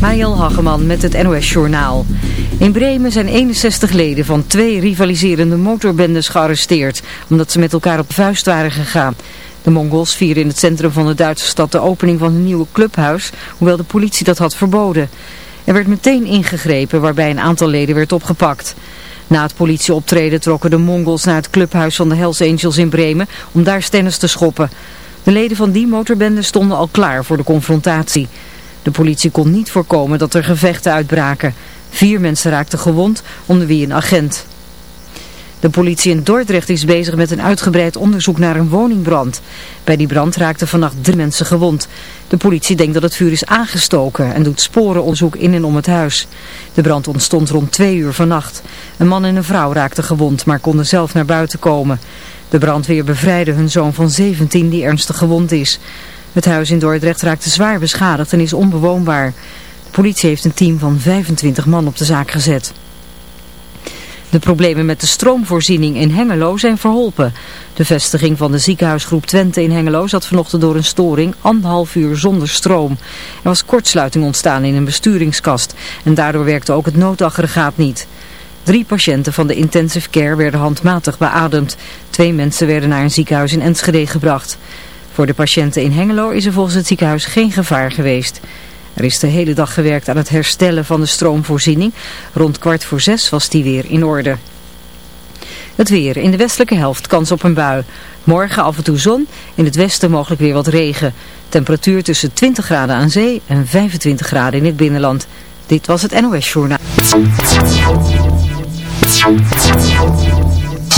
Mariel Hageman met het NOS Journaal. In Bremen zijn 61 leden van twee rivaliserende motorbendes gearresteerd, omdat ze met elkaar op vuist waren gegaan. De Mongols vieren in het centrum van de Duitse stad de opening van een nieuwe clubhuis, hoewel de politie dat had verboden. Er werd meteen ingegrepen waarbij een aantal leden werd opgepakt. Na het politieoptreden trokken de Mongols naar het clubhuis van de Hells Angels in Bremen om daar stennis te schoppen. De leden van die motorbende stonden al klaar voor de confrontatie. De politie kon niet voorkomen dat er gevechten uitbraken. Vier mensen raakten gewond, onder wie een agent. De politie in Dordrecht is bezig met een uitgebreid onderzoek naar een woningbrand. Bij die brand raakten vannacht drie mensen gewond. De politie denkt dat het vuur is aangestoken en doet sporenonderzoek in en om het huis. De brand ontstond rond twee uur vannacht. Een man en een vrouw raakten gewond, maar konden zelf naar buiten komen. De brandweer bevrijdde hun zoon van 17 die ernstig gewond is. Het huis in Dordrecht raakte zwaar beschadigd en is onbewoonbaar. De politie heeft een team van 25 man op de zaak gezet. De problemen met de stroomvoorziening in Hengelo zijn verholpen. De vestiging van de ziekenhuisgroep Twente in Hengelo zat vanochtend door een storing anderhalf uur zonder stroom. Er was kortsluiting ontstaan in een besturingskast en daardoor werkte ook het noodaggregaat niet. Drie patiënten van de intensive care werden handmatig beademd. Twee mensen werden naar een ziekenhuis in Enschede gebracht. Voor de patiënten in Hengelo is er volgens het ziekenhuis geen gevaar geweest. Er is de hele dag gewerkt aan het herstellen van de stroomvoorziening. Rond kwart voor zes was die weer in orde. Het weer. In de westelijke helft kans op een bui. Morgen af en toe zon. In het westen mogelijk weer wat regen. Temperatuur tussen 20 graden aan zee en 25 graden in het binnenland. Dit was het NOS Journaal.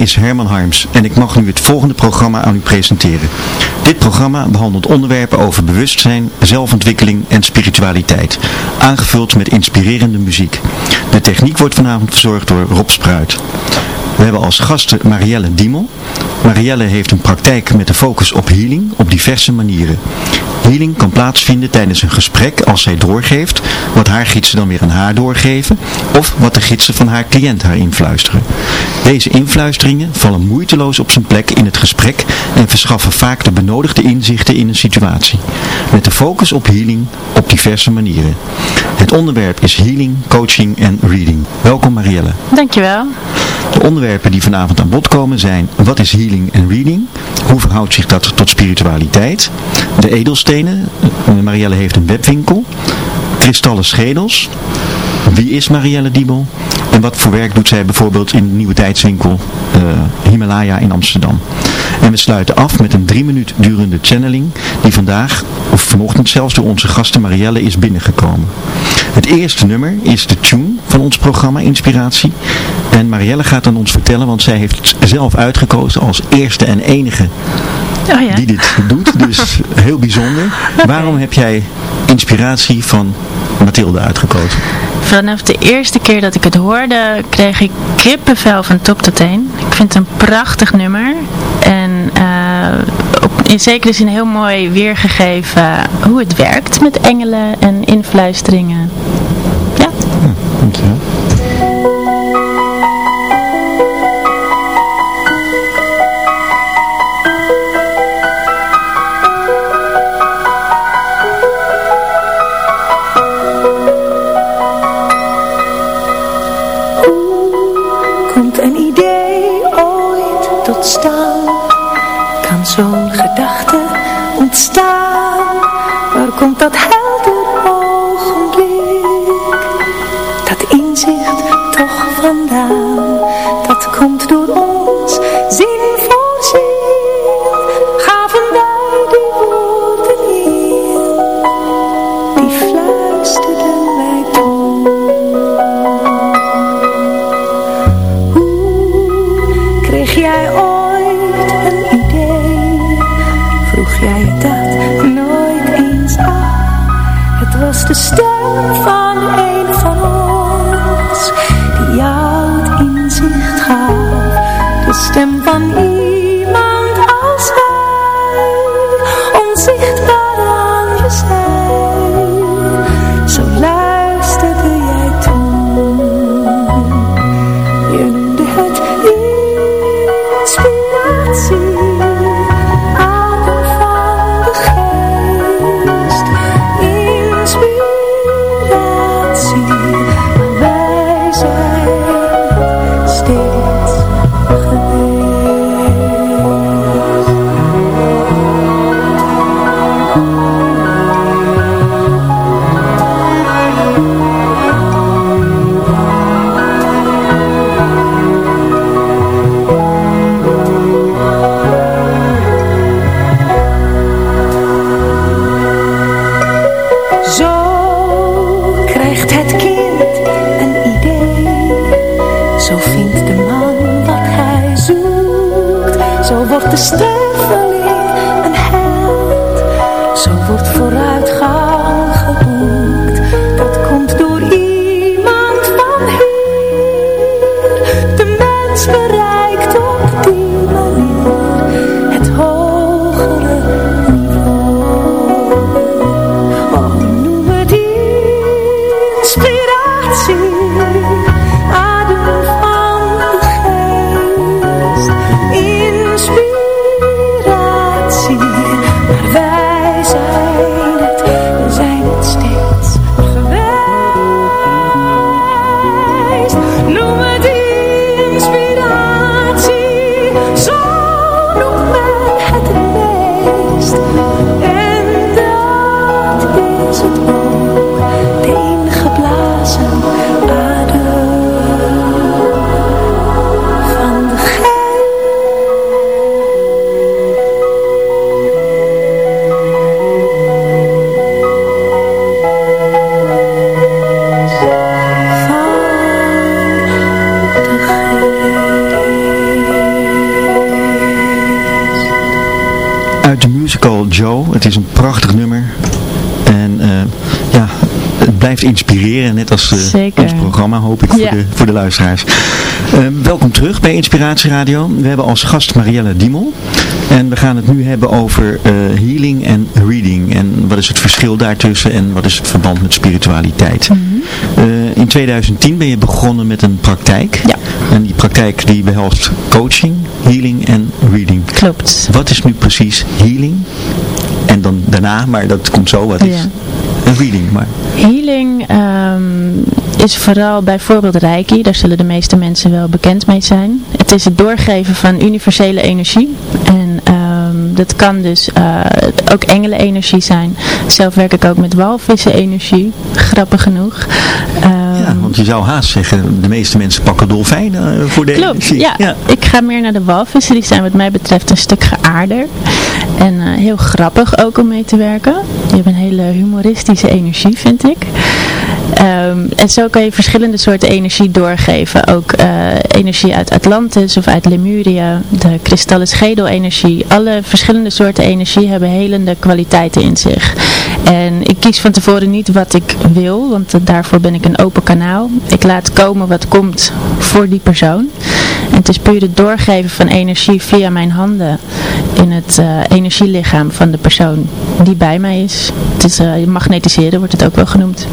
Is Herman Harms en ik mag nu het volgende programma aan u presenteren. Dit programma behandelt onderwerpen over bewustzijn, zelfontwikkeling en spiritualiteit, aangevuld met inspirerende muziek. De techniek wordt vanavond verzorgd door Rob Spruit. We hebben als gasten Marielle Diemel. Marielle heeft een praktijk met een focus op healing op diverse manieren. Healing kan plaatsvinden tijdens een gesprek als zij doorgeeft, wat haar gidsen dan weer aan haar doorgeven, of wat de gidsen van haar cliënt haar influisteren. Deze influisteringen vallen moeiteloos op zijn plek in het gesprek en verschaffen vaak de benodigde inzichten in een situatie. Met de focus op healing op diverse manieren. Het onderwerp is healing, coaching en reading. Welkom Marielle. Dankjewel. De onderwerpen die vanavond aan bod komen zijn wat is healing en reading? Hoe verhoudt zich dat tot spiritualiteit? De edelstenen, eh, Marielle heeft een webwinkel. Kristallen schedels. Wie is Marielle Diebel? En wat voor werk doet zij bijvoorbeeld in de Nieuwe Tijdswinkel eh, Himalaya in Amsterdam? En we sluiten af met een drie minuut durende channeling die vandaag, of vanochtend zelfs door onze gasten Marielle is binnengekomen. Het eerste nummer is de tune van ons programma Inspiratie. En Marielle gaat aan ons vertellen, want zij heeft zelf uitgekozen als eerste en enige Oh ja. die dit doet. Dus heel bijzonder. Waarom heb jij inspiratie van Mathilde uitgekozen? Vanaf de eerste keer dat ik het hoorde, kreeg ik kippenvel van top tot teen. Ik vind het een prachtig nummer. En eh, op, in zekere zin heel mooi weergegeven hoe het werkt met engelen en influisteringen. Ja. Dankjewel. Komt vandaan? Dat komt door ons zin voor zin. Gaven wij die woorden? Die fluisterden wij toe. Hoe kreeg jij ooit een idee? Vroeg jij dat nooit eens af? Het was de stem van stem van de, luisteraars. Eh, welkom terug bij Inspiratie Radio. We hebben als gast Marielle Diemel. En we gaan het nu hebben over eh, healing en reading. En wat is het verschil daartussen en wat is het verband met spiritualiteit. Mhm. Eh, in 2010 ben je begonnen met een praktijk. Ja. En die praktijk die behelst coaching, healing en reading. Klopt. Wat is nu precies healing? En dan daarna, maar dat komt zo, wat is Ja. een reading? Maar Healing ehm, is vooral bijvoorbeeld Reiki, daar zullen de meeste mensen wel bekend mee zijn. Het is het doorgeven van universele energie. En ehm, dat kan dus eh, ook engelenenergie zijn. Zelf werk ik ook met walvissenenergie, grappig genoeg. Ehm, ja, want je zou haast zeggen, de meeste mensen pakken dolfijnen eh, voor de Klopt, energie. ja. Ik ga meer naar de walvissen. Die zijn wat mij betreft een stuk geaarder. En eh, heel grappig ook om mee te werken. Die hebben een hele humoristische energie, vind ik. Ehm, en zo kan je verschillende soorten energie doorgeven. Ook eh, energie uit Atlantis of uit Lemuria. De kristallen schedelenergie. Alle verschillende soorten energie hebben helende kwaliteiten in zich. En ik kies van tevoren niet wat ik wil. Want daarvoor ben ik een open kanaal. Ik laat komen wat komt voor die persoon. En het is puur het doorgeven van energie via mijn handen in het uh, energielichaam van de persoon die bij mij is. Het is uh, magnetiseren wordt het ook wel genoemd.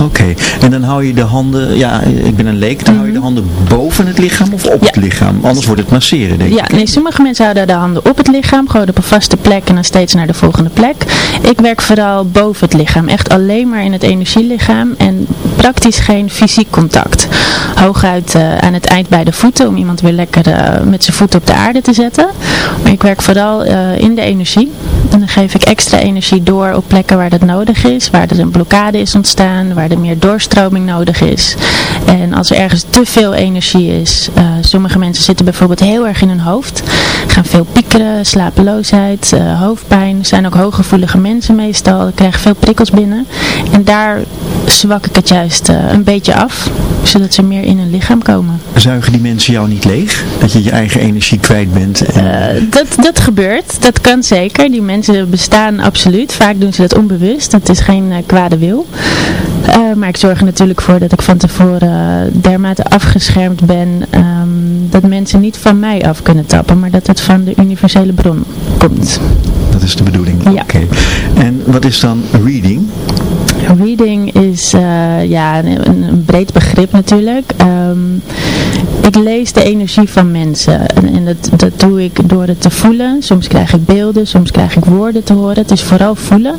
Oké, en dan hou je de handen, ja ik ben een leek, dan hou je de handen boven het lichaam of op het lichaam? Anders wordt het masseren denk ja, ik. Ja, nee, sommige mensen houden de handen op het lichaam, gewoon op een vaste plek en dan steeds naar de volgende plek. Ik werk vooral boven het lichaam, echt alleen maar in het energielichaam en praktisch geen fysiek contact. Hooguit uh, aan het eind bij de voeten, om iemand weer lekker uh, met zijn voeten op de aarde te zetten. Maar ik werk vooral uh, in de energie. En dan geef ik extra energie door op plekken waar dat nodig is, waar er een blokkade is ontstaan, waar er meer doorstroming nodig is. En als er ergens te veel energie is, sommige mensen zitten bijvoorbeeld heel erg in hun hoofd, gaan veel piekeren, slapeloosheid, hoofdpijn, zijn ook hooggevoelige mensen meestal, krijgen veel prikkels binnen. En daar zwak ik het juist uh, een beetje af, zodat ze meer in hun lichaam komen. Zuigen die mensen jou niet leeg? Dat je je eigen energie kwijt bent? En... Uh, dat, dat gebeurt, dat kan zeker. Die mensen bestaan absoluut. Vaak doen ze dat onbewust, dat is geen uh, kwade wil. maar ik zorg er natuurlijk voor dat ik van tevoren dermate afgeschermd ben um, dat mensen niet van mij af kunnen tappen, maar dat het van de universele bron komt. Dat is de bedoeling? Ja. Oké. Okay. En wat is dan reading? Reading is uh, ja, een, breed begrip natuurlijk. Um, ik lees de energie van mensen en, en dat, doe ik door het te voelen. Soms krijg ik beelden, soms krijg ik woorden te horen. Het is vooral voelen.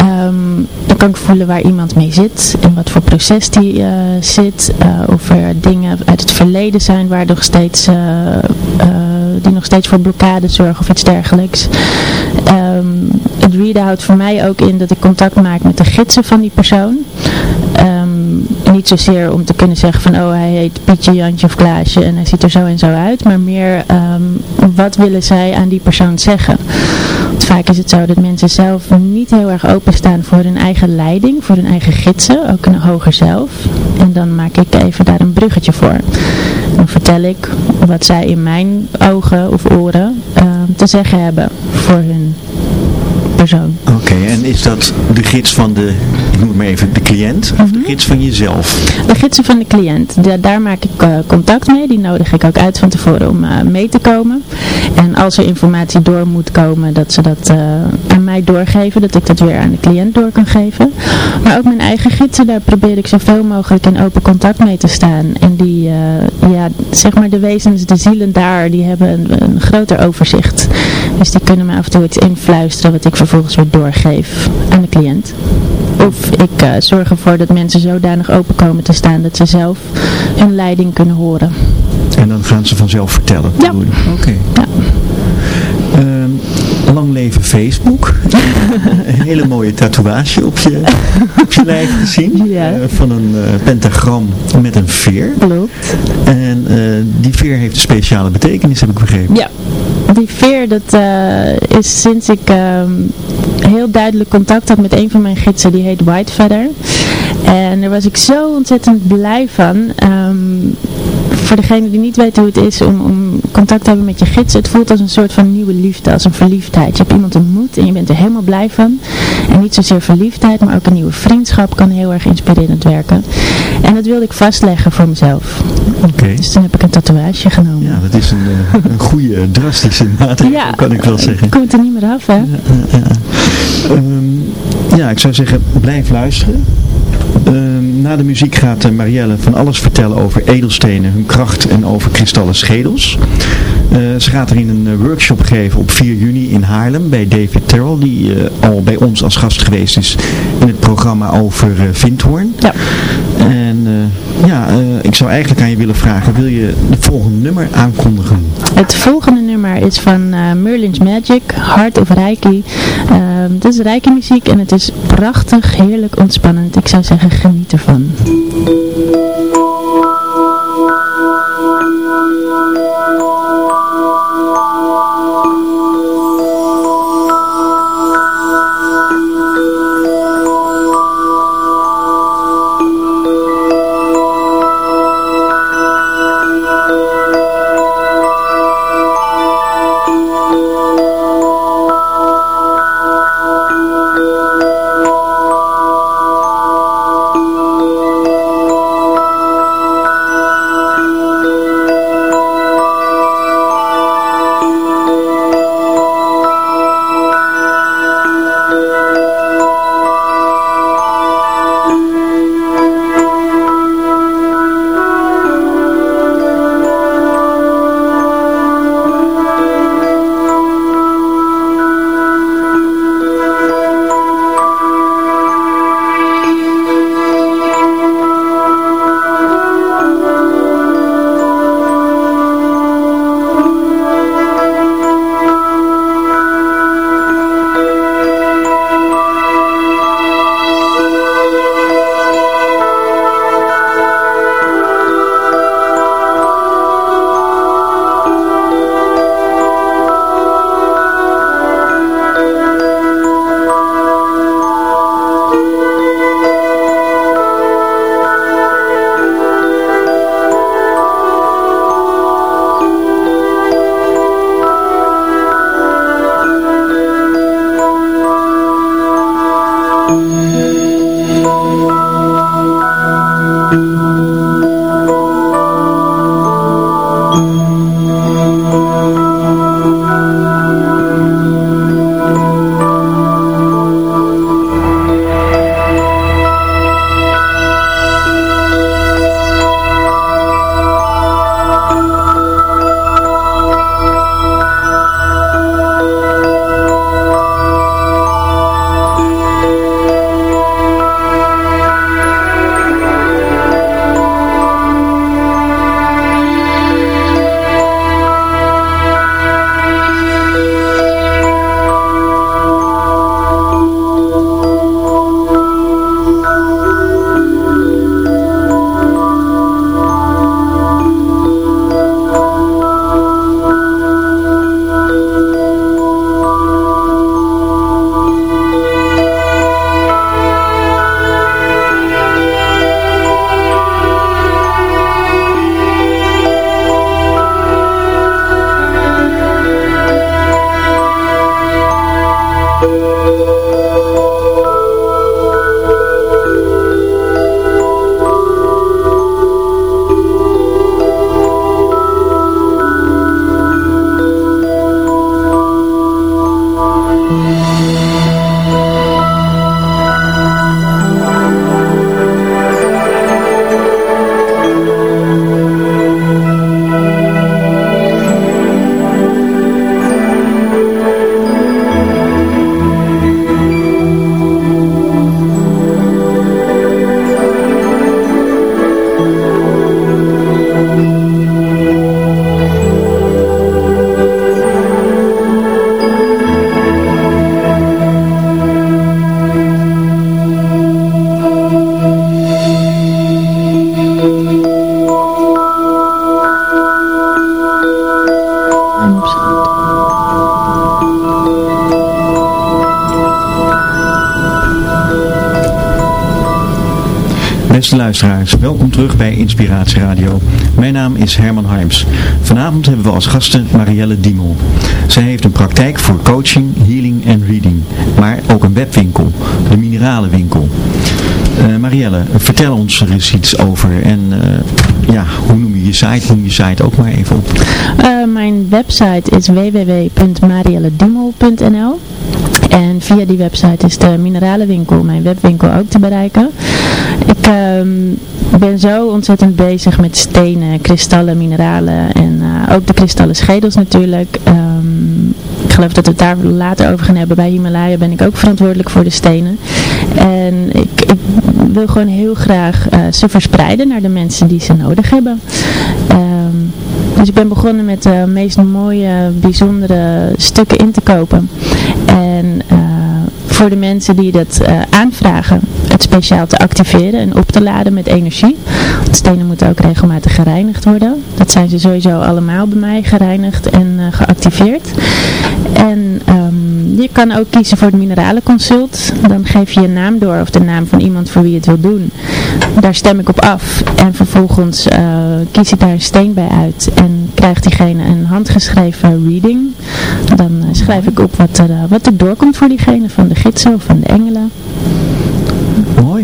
Um, dan kan ik voelen waar iemand mee zit en wat voor proces die uh, zit. Uh, of er dingen uit het verleden zijn waar nog steeds, die nog steeds voor blokkade zorgen of iets dergelijks. Um, het readen houdt voor mij ook in dat ik contact maak met de gidsen van die persoon. Um, niet zozeer om te kunnen zeggen van oh hij heet Pietje, Jantje of Klaasje en hij ziet er zo en zo uit. Maar meer um, wat willen zij aan die persoon zeggen. Want vaak is het zo dat mensen zelf niet heel erg openstaan voor hun eigen leiding, voor hun eigen gidsen, ook een hoger zelf. En dan maak ik even daar een bruggetje voor. Dan vertel ik wat zij in mijn ogen of oren um, te zeggen hebben voor hun persoon. Oké, okay, en is dat de gids van de, ik noem het maar even, de cliënt? Of mm -hmm. de gids van jezelf? De gidsen van de cliënt. De, daar maak ik uh, contact mee. Die nodig ik ook uit van tevoren om uh, mee te komen. En als er informatie door moet komen, dat ze dat uh, aan mij doorgeven. Dat ik dat weer aan de cliënt door kan geven. Maar ook mijn eigen gidsen, daar probeer ik zoveel mogelijk in open contact mee te staan. En die, ja, zeg maar de wezens, de zielen daar, die hebben een, een groter overzicht. Dus die kunnen me af en toe iets influisteren wat ik vervolgens weer doorgeef aan de cliënt. Of ik uh, zorg ervoor dat mensen zodanig open komen te staan dat ze zelf hun leiding kunnen horen. En dan gaan ze vanzelf vertellen? Ja. Oké. Okay. Ja. Uh, lang leven Facebook. een hele mooie tatoeage op je, op je lijf gezien. Ja. Uh, van een uh, pentagram met een veer. Klopt. En die veer heeft een speciale betekenis, heb ik begrepen. Ja. Die veer, dat is sinds ik heel duidelijk contact had met een van mijn gidsen, die heet White Feather. En daar was ik zo ontzettend blij van. Um, voor degene die niet weet hoe het is om, om contact te hebben met je gids, het voelt als een soort van nieuwe liefde, als een verliefdheid. Je hebt iemand ontmoet en je bent er helemaal blij van. En niet zozeer verliefdheid, maar ook een nieuwe vriendschap kan heel erg inspirerend werken. En dat wilde ik vastleggen voor mezelf. Okay. Dus toen heb ik een tatoeage genomen. Ja, dat is een, een goede, drastische maatregel, ja, kan ik wel zeggen. komt er niet meer af, hè? Ja, ja. Um, ja ik zou zeggen, blijf luisteren. Uh, na de muziek gaat uh, Marielle van alles vertellen over edelstenen, hun kracht en over kristallen schedels. Uh, ze gaat er in een workshop geven op 4 juni in Haarlem bij David Terrell, die al bij ons als gast geweest is in het programma over Vindhoorn. Ja. En ja, ik zou eigenlijk aan je willen vragen, wil je het volgende nummer aankondigen? Het volgende nummer is van Merlin's Magic, Heart of Reiki. Het is Reiki muziek en het is prachtig, heerlijk ontspannend. Ik zou zeggen, geniet ervan. Beste is Herman Harms. Vanavond hebben we als gasten Marielle Diemel. Zij heeft een praktijk voor coaching, healing en reading, maar ook een webwinkel, de Mineralenwinkel. Uh, Marielle, vertel ons er eens iets over en uh, ja, hoe noem je je site? Noem je site ook maar even op. Uh, mijn website is www.mariellediemel.nl en via die website is de Mineralenwinkel, mijn webwinkel, ook te bereiken. Ik um, ben zo ontzettend bezig met stenen, kristallen, mineralen en uh, ook de kristallen schedels natuurlijk. Um, ik geloof dat we het daar later over gaan hebben. Bij Himalaya ben ik ook verantwoordelijk voor de stenen. En ik, ik wil gewoon heel graag uh, ze verspreiden naar de mensen die ze nodig hebben. Um, dus ik ben begonnen met de meest mooie, bijzondere stukken in te kopen. En uh, voor de mensen die dat uh, aanvragen, het speciaal te activeren en op te laden met energie. Want stenen moeten ook regelmatig gereinigd worden. Dat zijn ze sowieso allemaal bij mij gereinigd en uh, geactiveerd. En um, je kan ook kiezen voor het mineralenconsult. Dan geef je je naam door of de naam van iemand voor wie je het wil doen. Daar stem ik op af. En vervolgens uh, kies ik daar een steen bij uit. En krijgt diegene een handgeschreven reading. Dan schrijf ik op wat er, wat er doorkomt voor diegene van de gidsen of van de engelen.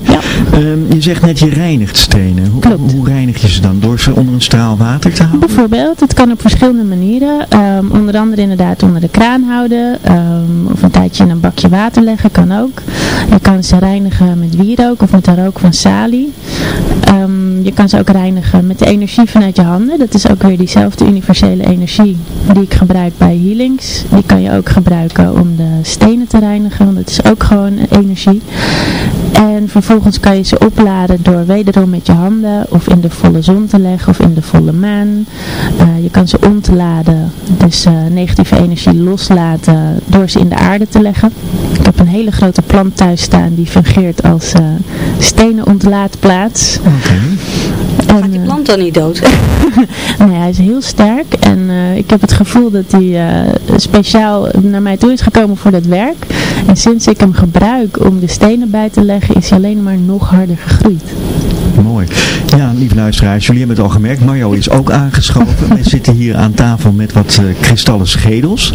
Ja. Um, je zegt net je reinigt stenen. Hoe, Klopt. hoe reinig je ze dan? Door ze onder een straal water te houden? Bijvoorbeeld, het kan op verschillende manieren. Um, onder andere inderdaad onder de kraan houden. Um, of een tijdje in een bakje water leggen, kan ook. Je kan ze reinigen met wierook of met de rook van salie. je kan ze ook reinigen met de energie vanuit je handen. Dat is ook weer diezelfde universele energie die ik gebruik bij healings. Die kan je ook gebruiken om de stenen te reinigen, want het is ook gewoon energie. En vervolgens kan je ze opladen door wederom met je handen of in de volle zon te leggen of in de volle maan. Uh, je kan ze ontladen, dus uh, negatieve energie loslaten door ze in de aarde te leggen. Ik heb een hele grote plant thuis staan die fungeert als uh, stenen ontlaadplaats. Gaat die plant dan niet dood? nee, hij is heel sterk en uh, ik heb het gevoel dat hij uh, speciaal naar mij toe is gekomen voor dat werk. En sinds ik hem gebruik om de stenen bij te leggen, is hij alleen maar nog harder gegroeid. Mooi. Ja, lieve luisteraars, jullie hebben het al gemerkt. Mario is ook aangeschoven. Wij zitten hier aan tafel met wat uh, kristallen schedels.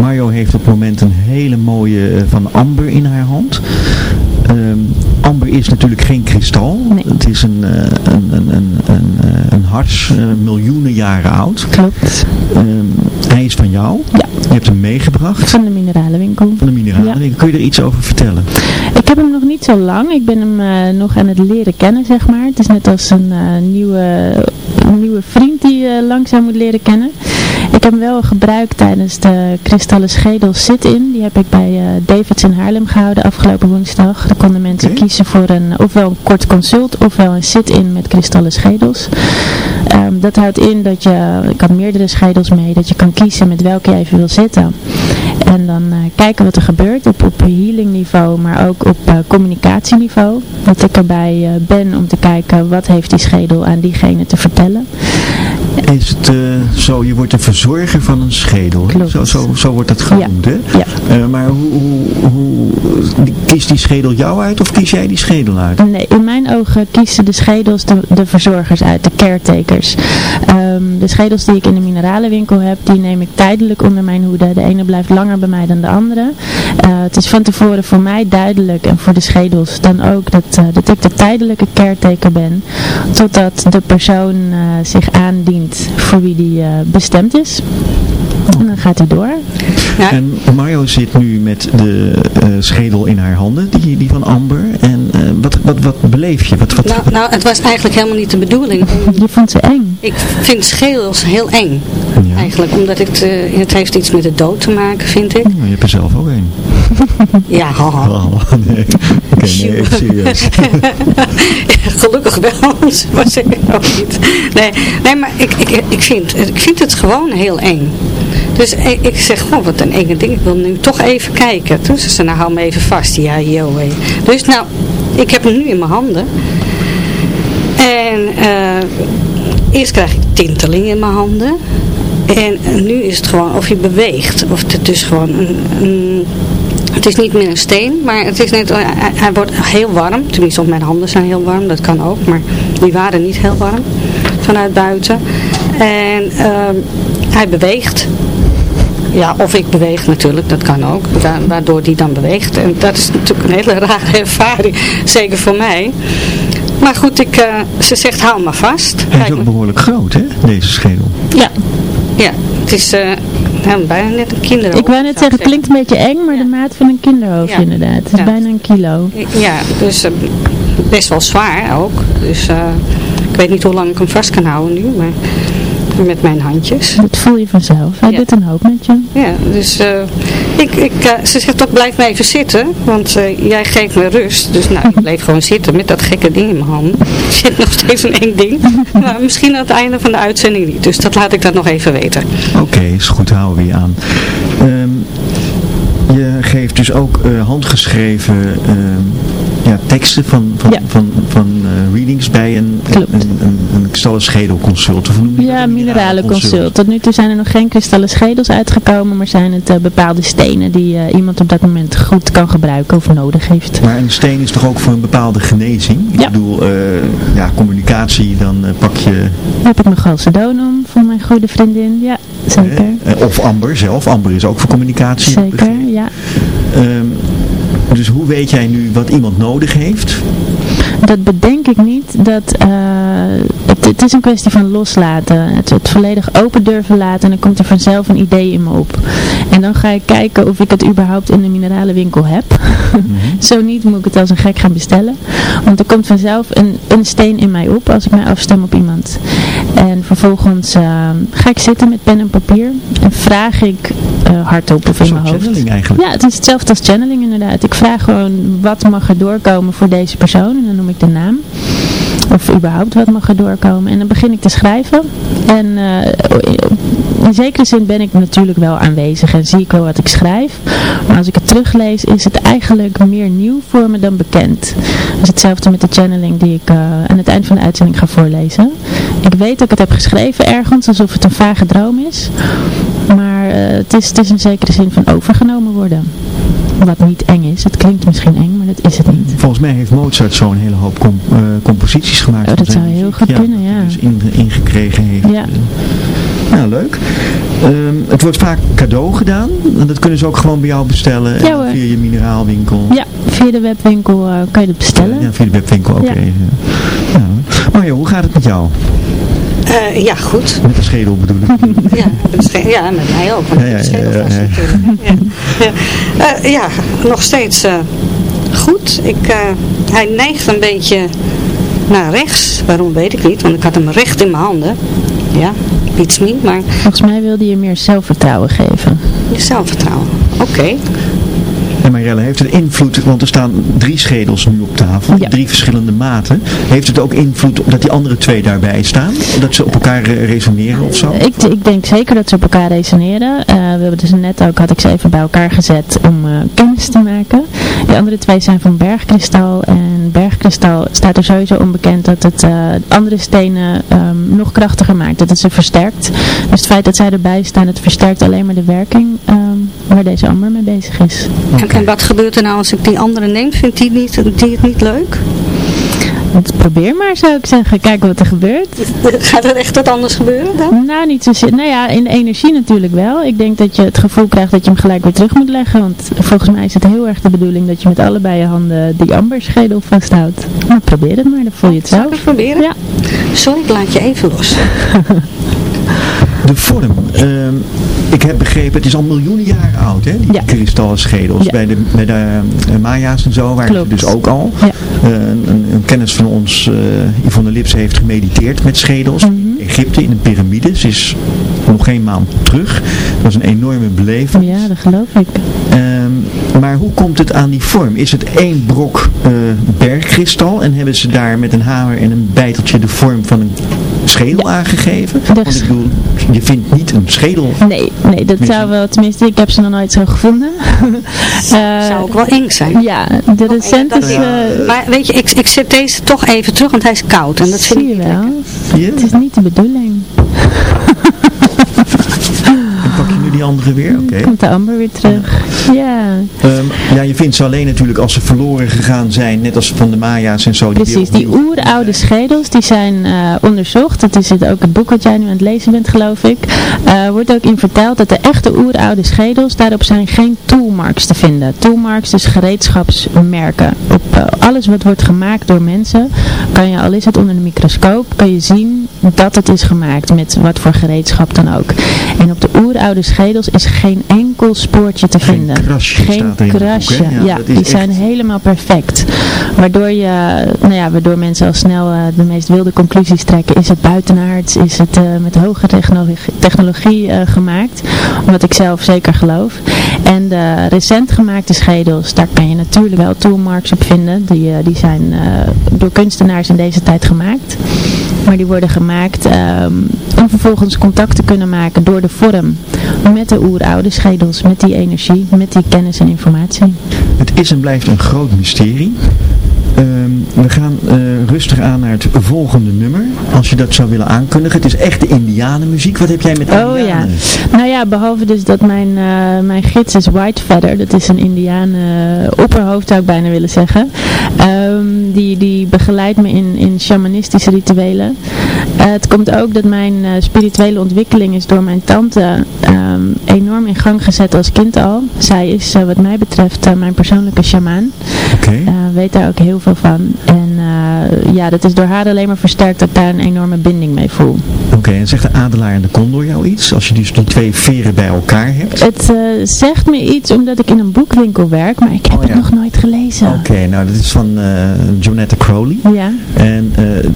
Mario heeft op het moment een hele mooie uh, van amber in haar hand. Uh, amber is natuurlijk geen kristal. Nee. Het is een, eh, een, een, een, een, eh, een hars, eh, miljoenen jaren oud. Klopt. Ehm, hij is van jou. Ja. Je hebt hem meegebracht Van de mineralenwinkel. van de mineralen. Ja. Kun je er iets over vertellen? Ik heb hem nog niet zo lang. Ik ben hem nog aan het leren kennen, zeg maar. Het is net als een, eh, nieuwe, een nieuwe vriend die je langzaam moet leren kennen. Ik heb hem wel gebruikt tijdens de Kristallen Schedel Sit-In. Die heb ik bij eh, Davids in Haarlem gehouden afgelopen woensdag. Daar konden mensen kiezen voor een, ofwel een kort consult ofwel een sit-in met kristallen schedels. Ehm, dat houdt in dat je, ik had meerdere schedels mee, dat je kan kiezen met welke je even wil zitten. En dan eh, kijken wat er gebeurt op, op healing niveau, maar ook op eh, communicatieniveau. Dat ik erbij eh, ben om te kijken wat heeft die schedel aan diegene te vertellen. Is het zo, je wordt een verzorger van een schedel. Zo, zo, zo wordt dat genoemd, hè? Ja. Maar hoe, hoe, hoe, kiest die schedel jou uit of kies jij die schedel uit? Nee, in mijn ogen kiezen de schedels de, de verzorgers uit, de caretakers. Ehm, de schedels die ik in de mineralenwinkel heb, die neem ik tijdelijk onder mijn hoede. De ene blijft langer bij mij dan de andere. Eh, het is van tevoren voor mij duidelijk en voor de schedels dan ook dat, eh, dat ik de tijdelijke caretaker ben. Totdat de persoon eh, zich aandient voor wie die bestemd is. En dan gaat hij door. Ja. En Mario zit nu met de schedel in haar handen, die, die van Amber. En wat, wat, wat beleef je? Wat, wat, Nou, nou, het was eigenlijk helemaal niet de bedoeling. Je vond ze eng. Ik vind schedels heel eng. Ja. Eigenlijk, omdat het, eh, het heeft iets met de dood te maken, vind ik. Nou, je hebt er zelf ook een. Ja, haha. Oh, nee. Oké, nee, even serieus. Gelukkig wel, anders was ik ook niet. Nee, nee maar ik, ik, ik, vind, ik vind het gewoon heel eng. Dus ik, ik zeg, oh wat een enge ding, ik wil nu toch even kijken. Toen ze, nou hou me even vast. Ja, joh. Dus nou, ik heb hem nu in mijn handen. En eh, eerst krijg ik tinteling in mijn handen. En eh, nu is het gewoon of je beweegt. Of het is gewoon een, het is niet meer een steen, maar het is net, hij, hij wordt heel warm. Tenminste, mijn handen zijn heel warm, dat kan ook. Maar die waren niet heel warm vanuit buiten. En ehm, hij beweegt. Ja, of ik beweeg natuurlijk, dat kan ook. Wa- Waardoor die dan beweegt. En dat is natuurlijk een hele rare ervaring. Zeker voor mij. Maar goed, ik, eh, ze zegt hou maar vast. Hij is ook behoorlijk groot, hè, deze schedel. Ja, Ja, het is eh, nou, bijna net een kinderhoofd. ik wou net zeggen, het klinkt een beetje eng, maar Ja. de maat van een kinderhoofd Ja. inderdaad. Het is Ja. bijna een kilo. Ja, dus eh, best wel zwaar ook. Dus eh, ik weet niet hoe lang ik hem vast kan houden nu, maar met mijn handjes. Dat voel je vanzelf. Hij Ja. doet een hoop met je. Ja, dus eh, ik, ik, eh, ze zegt toch blijf maar even zitten, want eh, jij geeft me rust. Dus nou, ik bleef gewoon zitten met dat gekke ding in mijn hand. Er zit nog steeds een eng ding. nou, misschien aan het einde van de uitzending niet, dus dat laat ik dan nog even weten. Oké, is goed, houden we je aan. Ehm, je geeft dus ook eh, handgeschreven ehm, ja, teksten van, van, Ja. van, van eh, readings bij een, Klopt. een, een, een kristallen schedelconsult. Of noem? Ja, mineralenconsult. Tot nu toe zijn er nog geen kristallen schedels uitgekomen, maar zijn het eh, bepaalde stenen die eh, iemand op dat moment goed kan gebruiken of nodig heeft. Maar een steen is toch ook voor een bepaalde genezing? Ik Ja. bedoel, ja, communicatie, dan pak je... Dan heb ik mijn chalcedon om van mijn goede vriendin. Ja, zeker. of Amber zelf. Amber is ook voor communicatie. Zeker, ja. Ehm, dus hoe weet jij nu wat iemand nodig heeft? Dat bedenk ik niet. Dat, eh, het, het is een kwestie van loslaten. Het, het volledig open durven laten. En dan komt er vanzelf een idee in me op. En dan ga ik kijken of ik het überhaupt in de mineralenwinkel heb. Zo niet moet ik het als een gek gaan bestellen. Want er komt vanzelf een, een steen in mij op als ik mij afstem op iemand. En vervolgens eh, ga ik zitten met pen en papier. En vraag ik eh, hardop of in mijn hoofd. channeling eigenlijk. Ja, het is hetzelfde als channeling inderdaad. Ik vraag gewoon wat mag er doorkomen voor deze persoon en dan noem ik de naam. Of überhaupt wat mag er doorkomen. En dan begin ik te schrijven. En eh, in zekere zin ben ik natuurlijk wel aanwezig en zie ik wel wat ik schrijf. Maar als ik het teruglees is het eigenlijk meer nieuw voor me dan bekend. Dat is hetzelfde met de channeling die ik eh, aan het eind van de uitzending ga voorlezen. Ik weet dat ik het heb geschreven ergens, alsof het een vage droom is. Maar eh, het, is, het is in zekere zin van overgenomen worden. Wat niet eng is. Het klinkt misschien eng, maar dat is het niet. Volgens mij heeft Mozart zo'n hele hoop eh, composities gemaakt. Oh, dat zou heel goed ja, kunnen, ja. Dus in, ingekregen heeft. Ja. Nou, leuk. Ehm, het wordt vaak cadeau gedaan. En dat kunnen ze ook gewoon bij jou bestellen. Ja, en hoor. Via je mineraalwinkel. Ja, via de webwinkel eh, kan je dat bestellen. Ja, via de webwinkel, oké. Ja. Ja. Mario, hoe gaat het met jou? Eh, ja, goed. Met de schedel bedoel ik. Ja, met ja, met mij ook. Want Ja, ja, ja, vast ja. natuurlijk. Ja. Ja. Eh, ja, nog steeds eh, goed. Ik, eh, hij neigt een beetje naar rechts. Waarom weet ik niet, want ik had hem recht in mijn handen. Ja, iets niet, maar Volgens mij wilde je meer zelfvertrouwen geven. zelfvertrouwen. Oké. En Marielle, heeft het invloed, want er staan drie schedels nu op tafel, Ja. drie verschillende maten. Heeft het ook invloed dat die andere twee daarbij staan? Dat ze op elkaar resoneren of zo? Ik, ik denk zeker dat ze op elkaar resoneren. Eh, we hebben dus net ook, had ik ze even bij elkaar gezet om eh, kennis te maken. De andere twee zijn van bergkristal. En bergkristal staat er sowieso onbekend dat het eh, andere stenen ehm, nog krachtiger maakt. Dat het ze versterkt. Dus het feit dat zij erbij staan, het versterkt alleen maar de werking ehm, waar deze amber mee bezig is. En, en wat gebeurt er nou als ik die andere neem? Vindt die, niet, die het niet leuk? Want probeer maar zou ik zeggen. Kijken wat er gebeurt. Gaat er echt wat anders gebeuren dan? Nou, niet zozeer. Nou ja, in de energie natuurlijk wel. Ik denk dat je het gevoel krijgt dat je hem gelijk weer terug moet leggen. Want volgens mij is het heel erg de bedoeling dat je met allebei je handen die amberschedel vasthoudt. Maar probeer het maar, dan voel je het Zal ik zelf. het proberen? Ja. Sorry, ik laat je even los. De vorm. ehm, ik heb begrepen, het is al miljoenen jaren oud, hè? Die Ja. kristallen schedels. Ja. Bij de, bij de eh, Maya's en zo waren ze dus ook al. Ja. Eh, een, een kennis van ons, eh Yvonne Lips, heeft gemediteerd met schedels. Mhm. Egypte, in een piramide. Ze is nog geen maand terug. Dat was een enorme beleving. Ja, dat geloof ik. Ehm, maar hoe komt het aan die vorm? Is het één brok eh, bergkristal en hebben ze daar met een hamer en een bijteltje de vorm van een schedel aangegeven? Dat Want is- ik bedoel, je vindt niet een schedel. Nee, nee, dat zou wel, tenminste, ik heb ze nog nooit zo gevonden. Eh, Zou ook wel eng zijn. Ja, de recent Dat- is... Ja. eh, Maar weet je, ik, ik zet deze toch even terug, want hij is koud. En dat vind zie ik je wel. Ja? Het is niet de bedoeling. En pak je nu die andere weer? Oké. Komt de amber weer terug. Ja. Ehm, ja, je vindt ze alleen natuurlijk als ze verloren gegaan zijn, net als van de Maya's en zo. die Precies, die oeroude schedels die zijn eh, onderzocht. Dat is het ook het boek wat jij nu aan het lezen bent geloof ik. Eh wordt ook in verteld dat de echte oeroude schedels, daarop zijn geen toolmarks te vinden. Toolmarks dus gereedschapsmerken. Op eh, alles wat wordt gemaakt door mensen, kan je al is het onder de microscoop, kan je zien dat het is gemaakt met wat voor gereedschap dan ook. En op de oeroude schedels is geen enkel spoortje te Geen vinden. krasje geen boek, krasje. Ja, die echt- zijn helemaal perfect. Waardoor, je, nou ja, waardoor mensen al snel eh, de meest wilde conclusies trekken. Is het buitenaards? Is het eh, met hoge technologie, technologie eh, gemaakt? Wat ik zelf zeker geloof. En de recent gemaakte schedels, daar kan je natuurlijk wel toolmarks op vinden. Die, die zijn door kunstenaars in deze tijd gemaakt. Maar die worden gemaakt ehm, om vervolgens contact te kunnen maken door de vorm met de oeroude met die energie, met die kennis en informatie. Het is en blijft een groot mysterie. Ehm, we gaan eh, rustig aan naar het volgende nummer. Als je dat zou willen aankundigen. Het is echt de Indianenmuziek. Wat heb jij met Oh ja. Indianen? Nou ja, behalve dus dat mijn, eh, mijn gids is White Feather. Dat is een Indiaan eh, opperhoofd zou ik bijna willen zeggen. Ehm, die, die begeleidt me in, in shamanistische rituelen. Het komt ook dat mijn spirituele ontwikkeling is door mijn tante ehm, enorm in gang gezet als kind al. Zij is wat mij betreft mijn persoonlijke shamaan. Oké. Weet daar ook heel veel van. En eh, ja, dat is door haar alleen maar versterkt dat ik daar een enorme binding mee voel. Oké, en zegt de adelaar en de condor jou iets? Als je dus die twee veren bij elkaar hebt? Het eh, zegt me iets omdat ik in een boekwinkel werk, maar ik heb Oh, het nog nooit gelezen. Oké, nou dat is van eh Jonetta Crowley. Ja, En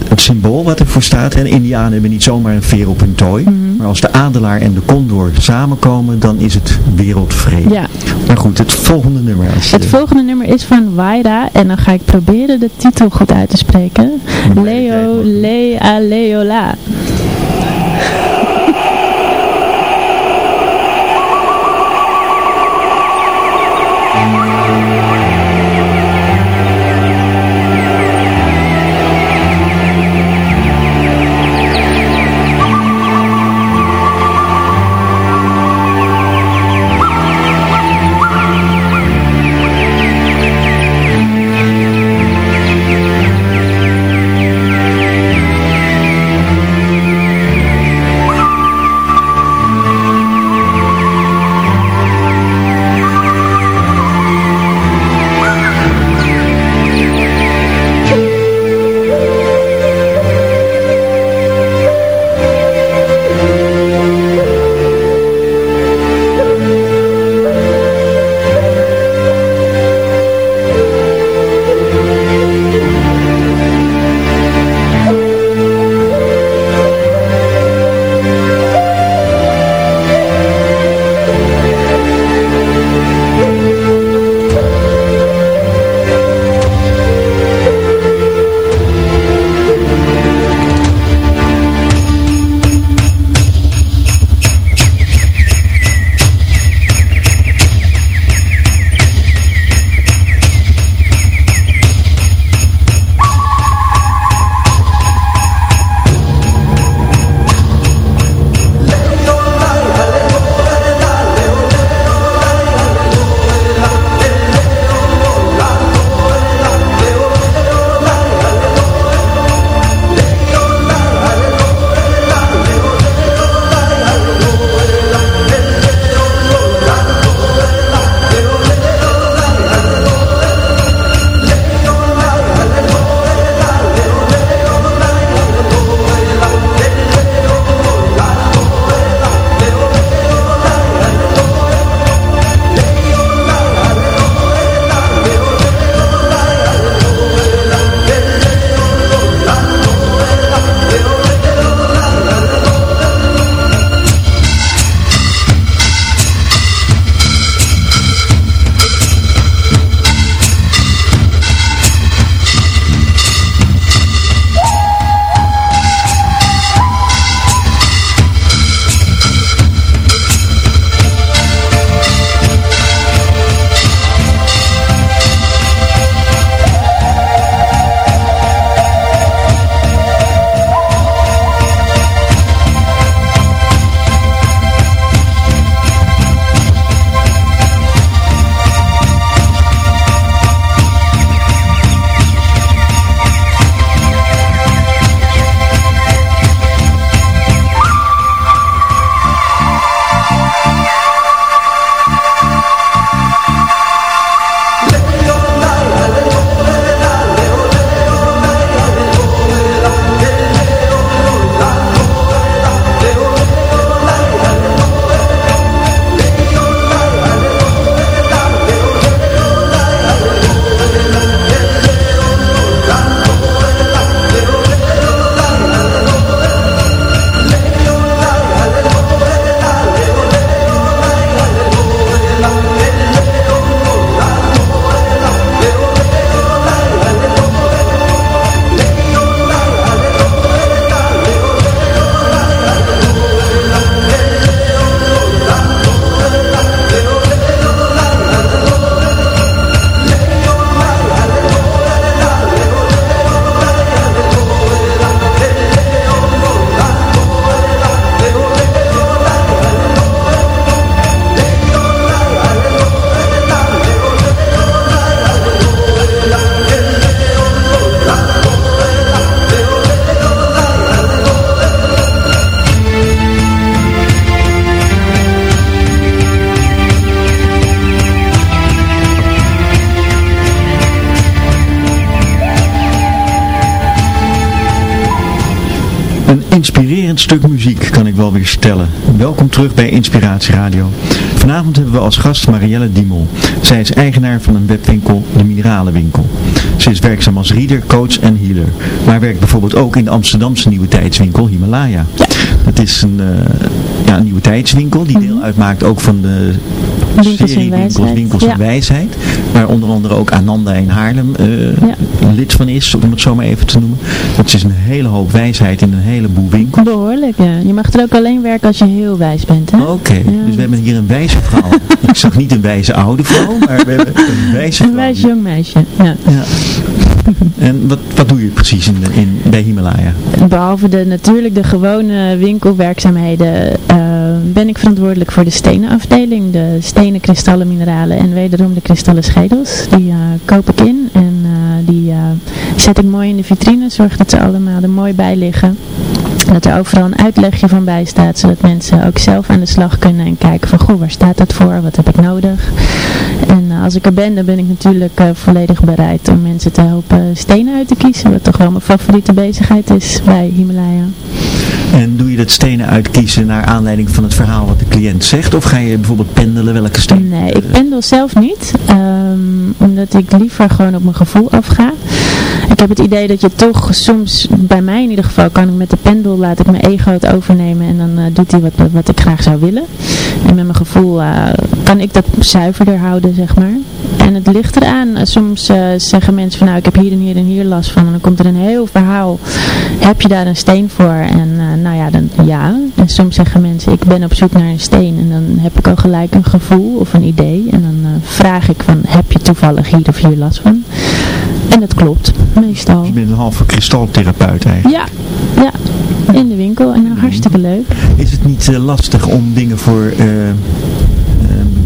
het symbool wat ervoor staat, en Indianen hebben niet zomaar een veer op hun tooi. Mhm. Maar als de adelaar en de condor samenkomen, dan is het wereldvrede. ja. Maar goed, het volgende nummer. Als. Het volgende nummer is van Waira en dan ga ik proberen de titel goed uit te spreken. Leo Lea Leola. Weer stellen. Welkom terug bij Inspiratie Radio. Vanavond hebben we als gast Marielle Diemel. Zij is eigenaar van een webwinkel, de Mineralenwinkel. Ze is werkzaam als reader, coach en healer. Maar werkt bijvoorbeeld ook in de Amsterdamse nieuwe tijdswinkel Himalaya. Dat is een, uh, ja, een nieuwe tijdswinkel die deel uitmaakt ook van de Winkels serie winkels Ja. en Wijsheid. Waar onder andere ook Ananda in Haarlem eh, Ja. lid van is, om het zo maar even te noemen. Dat is een hele hoop wijsheid in een heleboel winkels. Behoorlijk, ja. Je mag er ook alleen werken als je heel wijs bent, hè? Oké, dus we hebben hier een wijze vrouw. Ik zag niet een wijze oude vrouw, maar we hebben een wijze Een vrouw. wijs jong meisje, ja. Ja. En wat, wat doe je precies in, in, bij Himalaya? Behalve de, natuurlijk de gewone winkelwerkzaamheden eh, ben ik verantwoordelijk voor de stenenafdeling. De stenen, kristallen, mineralen en wederom de kristallen schedels. Die eh, koop ik in en eh, die eh, zet ik mooi in de vitrine. Zorg dat ze allemaal er mooi bij liggen. Dat er overal een uitlegje van bij staat, zodat mensen ook zelf aan de slag kunnen en kijken van, goh, waar staat dat voor? Wat heb ik nodig? En eh, als ik er ben, dan ben ik natuurlijk eh, volledig bereid om mensen te helpen stenen uit te kiezen, wat toch wel mijn favoriete bezigheid is bij Himalaya. En doe je dat stenen uitkiezen naar aanleiding van het verhaal wat de cliënt zegt? Of ga je bijvoorbeeld pendelen welke steen? Nee, ik pendel zelf niet, ehm, omdat ik liever gewoon op mijn gevoel afga. Ik heb het idee dat je toch soms, bij mij in ieder geval, kan ik met de pendel, laat ik mijn ego het overnemen en dan eh, doet hij wat, wat ik graag zou willen. En met mijn gevoel eh, kan ik dat zuiverder houden, zeg maar. En het ligt eraan. Soms eh, zeggen mensen van nou ik heb hier en hier en hier last van. En dan komt er een heel verhaal. Heb je daar een steen voor? En eh, nou ja, dan ja. En soms zeggen mensen ik ben op zoek naar een steen. En dan heb ik al gelijk een gevoel of een idee. En dan eh, vraag ik van heb je toevallig hier of hier last van? En dat klopt, meestal. Je bent een halve kristaltherapeut eigenlijk. Ja, ja. In de winkel. En nou, hartstikke leuk. Is het niet lastig om dingen voor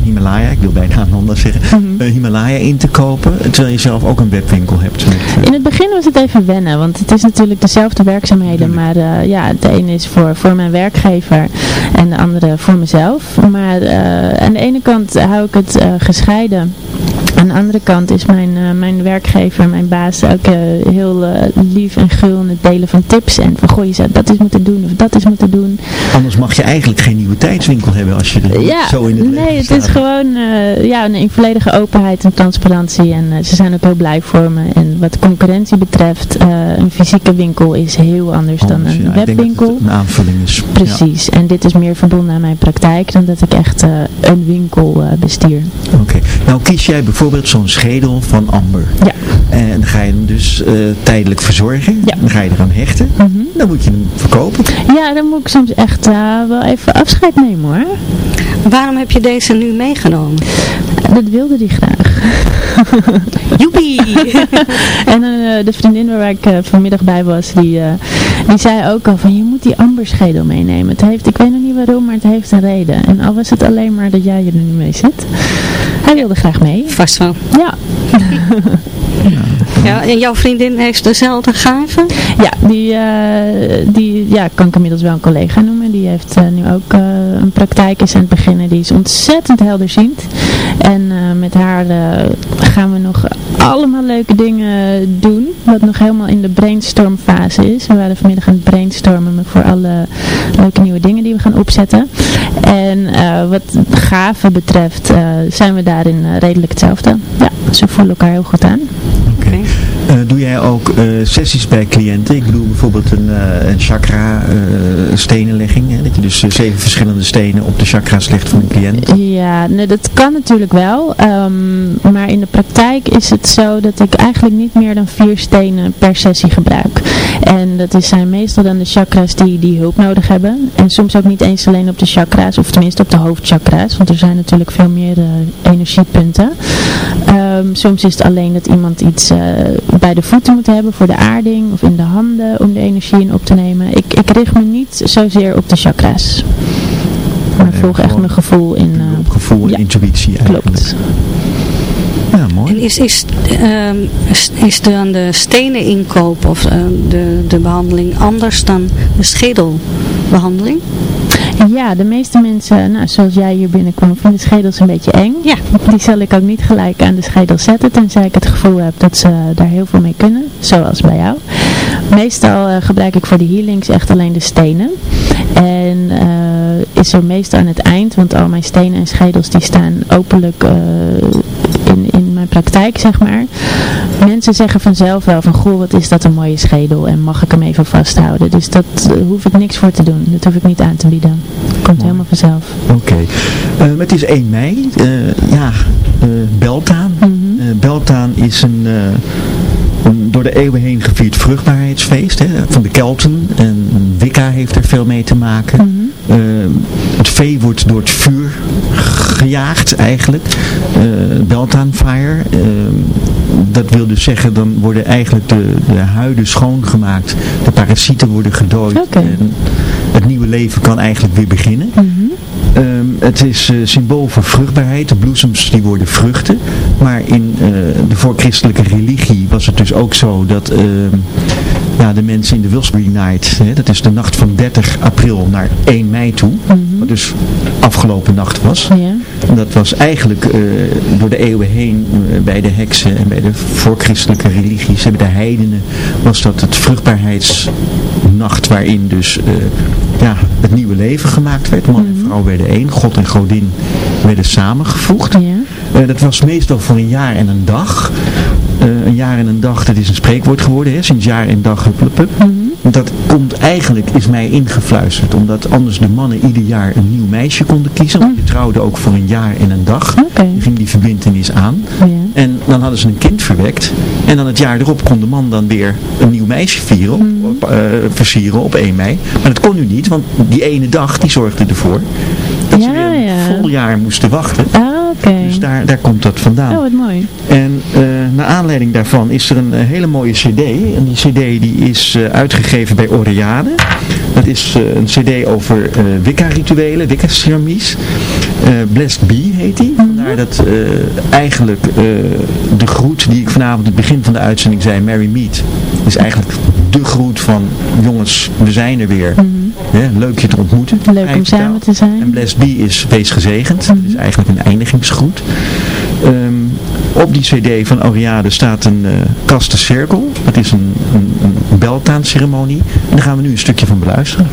Himalaya, ik wil bijna Ananda zeggen, Mhm. eh, Himalaya in te kopen, terwijl je zelf ook een webwinkel hebt? Met, eh, In het begin was het even wennen, want het is natuurlijk dezelfde werkzaamheden, maar eh, ja, de ene is voor, voor mijn werkgever en de andere voor mezelf. Maar aan de ene kant hou ik het gescheiden. Aan de andere kant is mijn, eh, mijn werkgever, mijn baas ook eh, heel eh, lief en gul in het delen van tips. En van goh, je zou dat eens moeten doen of dat eens moeten doen. Anders mag je eigenlijk geen nieuwe tijdswinkel hebben als je er Ja, zo in het nee, het is gewoon uh, ja, een volledige openheid en transparantie. En uh, ze zijn ook heel blij voor me. En wat concurrentie betreft, uh, een fysieke winkel is heel anders, Anders, dan een ja, ik denk dat webwinkel. een aanvulling is. Precies, en dit is meer verbonden aan mijn praktijk dan dat ik echt uh, een winkel uh, bestuur. Ja. Oké, okay. nou kies jij bijvoorbeeld zo'n schedel van amber. Ja. En dan ga je hem dus uh, tijdelijk verzorgen. Ja. Dan ga je eraan hechten. Mm -hmm. Dan moet je hem verkopen. Ja, dan moet ik soms echt uh, wel even afscheid nemen hoor. Waarom heb je deze nu meegenomen? Dat wilde hij graag. Joepie! en uh, de vriendin waar ik uh, vanmiddag bij was, die, uh, die zei ook al van je moet die amberschedel meenemen. Het heeft, ik weet nog niet waarom, maar het heeft een reden. En al was het alleen maar dat jij er nu mee zit. Hij wilde graag mee. Vast wel. Ja. Ja, en jouw vriendin heeft dezelfde gaven? Ja, die, uh, die ja, kan ik inmiddels wel een collega noemen. Die heeft uh, nu ook uh, een praktijk is aan het beginnen. Die is ontzettend helderziend. En met haar gaan we nog allemaal leuke dingen doen. Wat nog helemaal in de brainstormfase is. We waren vanmiddag aan het brainstormen voor alle leuke nieuwe dingen die we gaan opzetten. En wat gaven betreft zijn we daarin redelijk hetzelfde. Ja, ze voelen elkaar heel goed aan. Uh, doe jij ook uh, sessies bij cliënten? Ik bedoel bijvoorbeeld een, uh, een chakra stenenlegging. Hè? Dat je dus zeven verschillende stenen op de chakra's legt van een cliënt. Ja, dat kan natuurlijk wel. Um, maar in de praktijk is het zo dat ik eigenlijk niet meer dan vier stenen per sessie gebruik. En dat zijn meestal dan de chakra's die, die hulp nodig hebben. En soms ook niet eens alleen op de chakra's, of tenminste op de hoofdchakra's. Want er zijn natuurlijk veel meer energiepunten. Um, soms is het alleen dat iemand iets bij de voeten moet hebben voor de aarding of in de handen om de energie in op te nemen. Ik, ik richt me niet zozeer op de chakra's. Maar nee, volg echt mijn gevoel in... Uh, op gevoel en ja, intuïtie eigenlijk. Klopt. Ja, mooi. En is, is, um, is, is dan de stenen inkoop of uh, de, de behandeling anders dan de schedelbehandeling? Ja, de meeste mensen, nou, zoals jij hier binnenkwam, vinden schedels een beetje eng. Ja. Die zal ik ook niet gelijk aan de schedel zetten, tenzij ik het gevoel heb dat ze daar heel veel mee kunnen, zoals bij jou. Meestal eh, gebruik ik voor de healings echt alleen de stenen. En is er meestal aan het eind, want al mijn stenen en schedels die staan openlijk in, in mijn praktijk, zeg maar. Mensen zeggen vanzelf wel van, goh, wat is dat een mooie schedel en mag ik hem even vasthouden. Dus dat hoef ik niks voor te doen. Dat hoef ik niet aan te bieden. Komt helemaal vanzelf. Oké. het is 1 mei. ja, Beltaan. Mm Beltaan is een een door de eeuwen heen gevierd vruchtbaarheidsfeest hè, van de Kelten. En Wicca heeft er veel mee te maken. Mhm. Eh, het vee wordt door het vuur gejaagd eigenlijk. Uh, Fire. Uh, dat wil dus zeggen, dan worden eigenlijk de, de huiden schoongemaakt. De parasieten worden gedooid. En het nieuwe leven kan eigenlijk weer beginnen. Mhm. Ehm, het is uh, symbool voor vruchtbaarheid. De bloesems die worden vruchten. Maar in uh, de voorchristelijke religie was het dus ook zo dat uh, ja, de mensen in de Wilsbury Night, hè, dat is de nacht van 30 april naar 1 mei toe, wat dus afgelopen nacht was. En dat was eigenlijk uh, door de eeuwen heen bij de heksen en bij de voorchristelijke religies, bij de heidenen, was dat het vruchtbaarheidsnacht waarin dus ja, het nieuwe leven gemaakt werd. Man en mhm. vrouw werden één. God en godin werden samengevoegd. Ja. Uh, dat was meestal voor een jaar en een dag. Uh, een jaar en een dag, dat is een spreekwoord geworden. Hè? Sinds jaar en dag, hup, hup, hup. Mm Dat komt eigenlijk, is mij ingefluisterd. Omdat anders de mannen ieder jaar een nieuw meisje konden kiezen. Want je trouwde ook voor een jaar en een dag. Okay. Dan ging die verbindenis aan. Ja. En dan hadden ze een kind verwekt. En dan het jaar erop kon de man dan weer een nieuw meisje vieren, mm. op, uh, versieren op 1 mei. Maar dat kon nu niet, want die ene dag die zorgde ervoor dat ze weer een vol jaar moesten wachten. Ah, daar, daar komt dat vandaan. Oh, wat mooi. En uh, naar aanleiding daarvan is er een, hele mooie cd. En die cd die is uh, uitgegeven bij Oriade. Dat is uh, een cd over Wicca-rituelen, Wicca-ceramies. Blessed Bee heet die. Mm Vandaar dat eigenlijk de groet die ik vanavond het begin van de uitzending zei, Mary Meet, is eigenlijk de groet van jongens, we zijn er weer. Mm leuk je te ontmoeten. Leuk om samen te zijn. En Blessed Bee is wees gezegend. Mm Dat is eigenlijk een eindigingsgroet. Um, op die cd van Oriade staat een uh, kasten cirkel. Dat is een, een, een beltaanceremonie. En daar gaan we nu een stukje van beluisteren.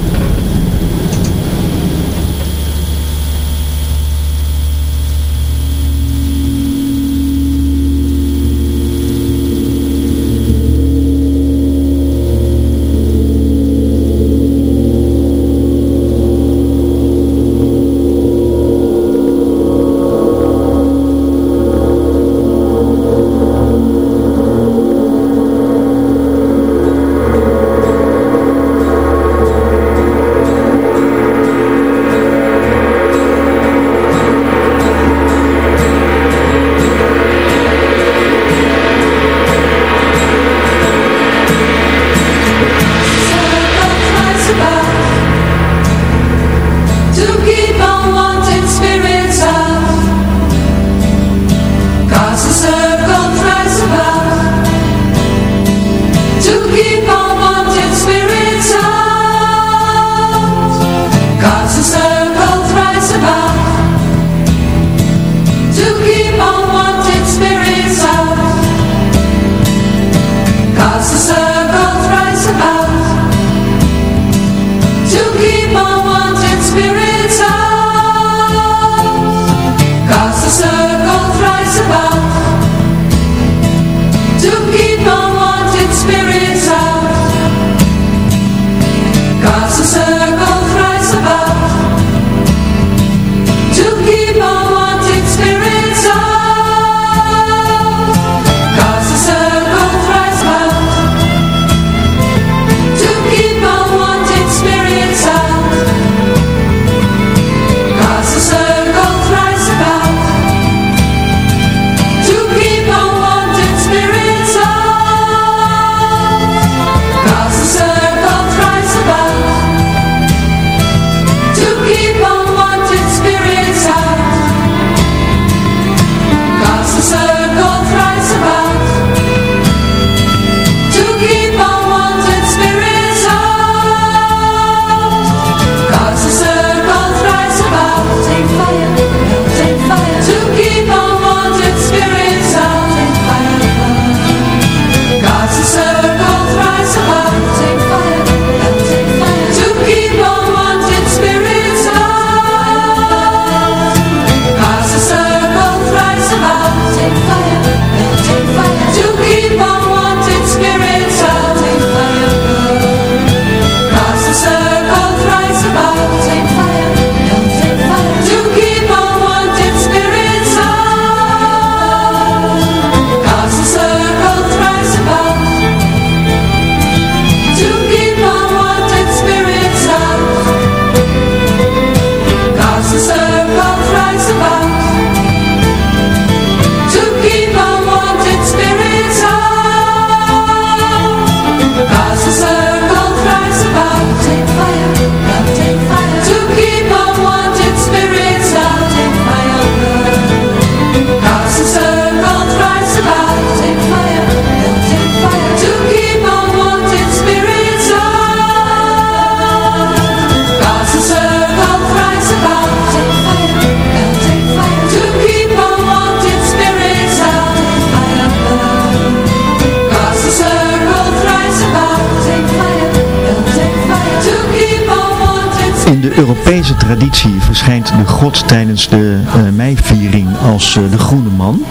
Europese traditie verschijnt de god tijdens de uh, meiviering als uh, de groene man.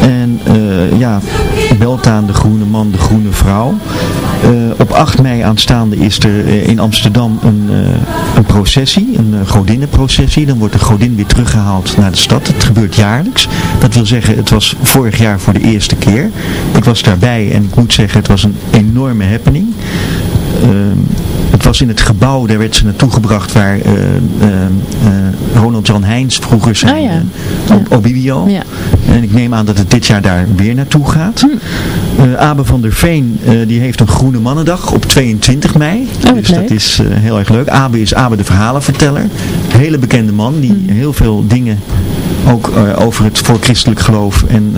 En uh, ja, Beltaan de groene man, de groene vrouw. op 8 mei aanstaande is er in Amsterdam een, een processie, een godinnenprocessie. Dan wordt de godin weer teruggehaald naar de stad. Het gebeurt jaarlijks. Dat wil zeggen, het was vorig jaar voor de eerste keer. Ik was daarbij en ik moet zeggen, het was een enorme happening. Ehm, was in het gebouw, daar werd ze naartoe gebracht waar uh, Ronald Jan Heijns vroeger zijn oh, ja. Obibio. Ja. En ik neem aan dat het dit jaar daar weer naartoe gaat. Hm. Abe van der Veen, die heeft een Groene Mannendag op 22 mei. Oh, dus dat is heel erg leuk. Abe is Abe de verhalenverteller. Een hele bekende man die hm. heel veel dingen ook over het voorchristelijk geloof en